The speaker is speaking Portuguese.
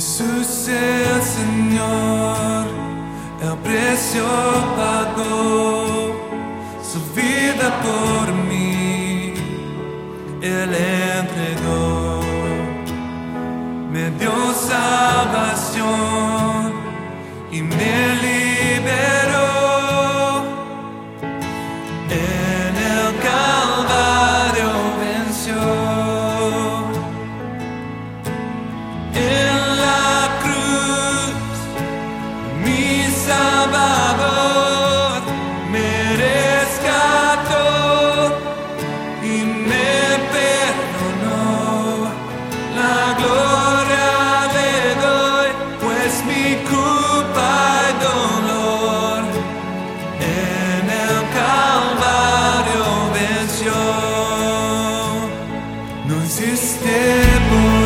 Jesús el Señor, el precio pagó su vida por mí. sistema.